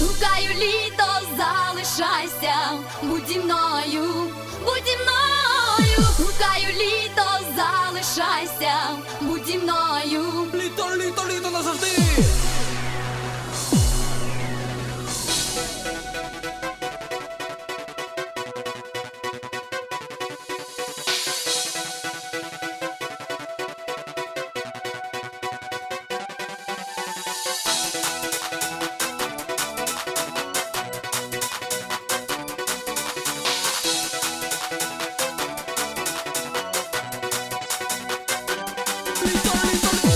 Гукаю літо, залишайся, будь зі мною, будь зі мною, гукаю літо, залишайся, будь зі мною. Літо, літо,